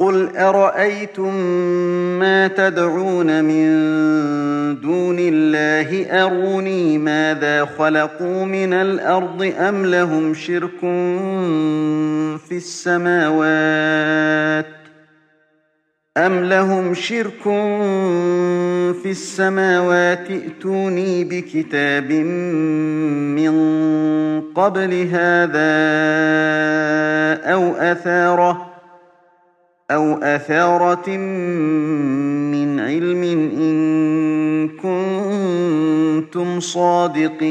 قل أرأيتم ما تدعون من دون الله أروني ماذا خلقوا من الأرض أم لهم شرك في السماوات أم لهم شرك في السماوات ائتوني بكتاب من قبل هذا أو أثاره أو أثارة من علم إن كنتم صادقين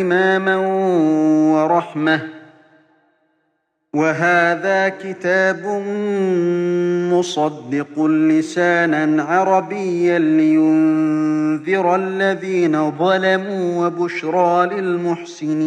إماما ورحمة. وهذا كتاب مصدق لسانا عربيا لينذر الذين ظلموا وبشرى للمحسنين.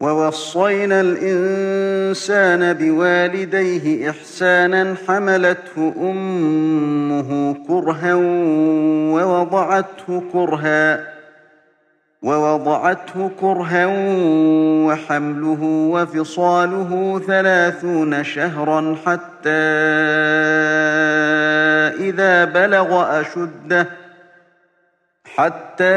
ووصينا الإنسان بوالديه إحسانا حملته أمه كرها ووضعته كرها ووضعته كرها وحمله وفصاله ثلاثون شهرا حتى إذا بلغ أشده حتى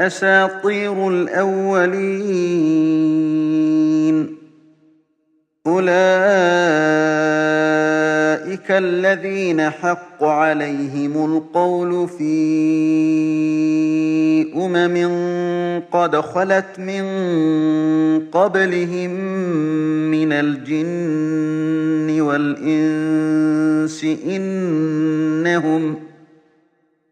أساطير الأولين. أولئك الذين حق عليهم القول في أمم قد خلت من قبلهم من الجن والإنس إنهم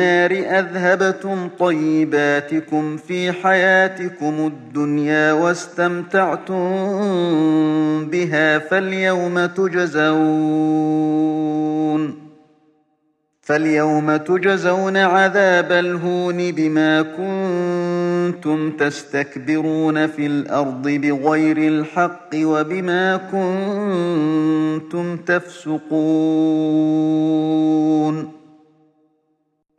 أذهبتم طيباتكم في حياتكم الدنيا واستمتعتم بها فاليوم تجزون فاليوم تجزون عذاب الهون بما كنتم تستكبرون في الأرض بغير الحق وبما كنتم تفسقون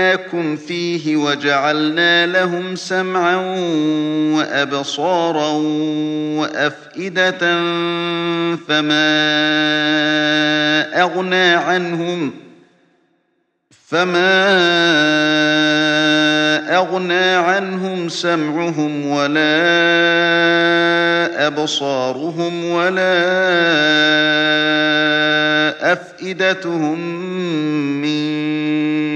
مكناكم فيه وجعلنا لهم سمعا وأبصارا وأفئدة فما أغنى عنهم فما أغنى عنهم سمعهم ولا أبصارهم ولا أفئدتهم من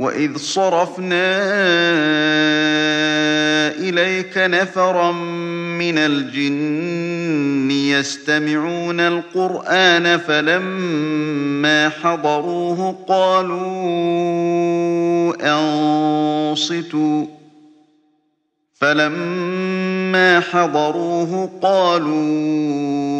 وإذ صرفنا إليك نفرا من الجن يستمعون القرآن فلما حضروه قالوا أنصتوا فلما حضروه قالوا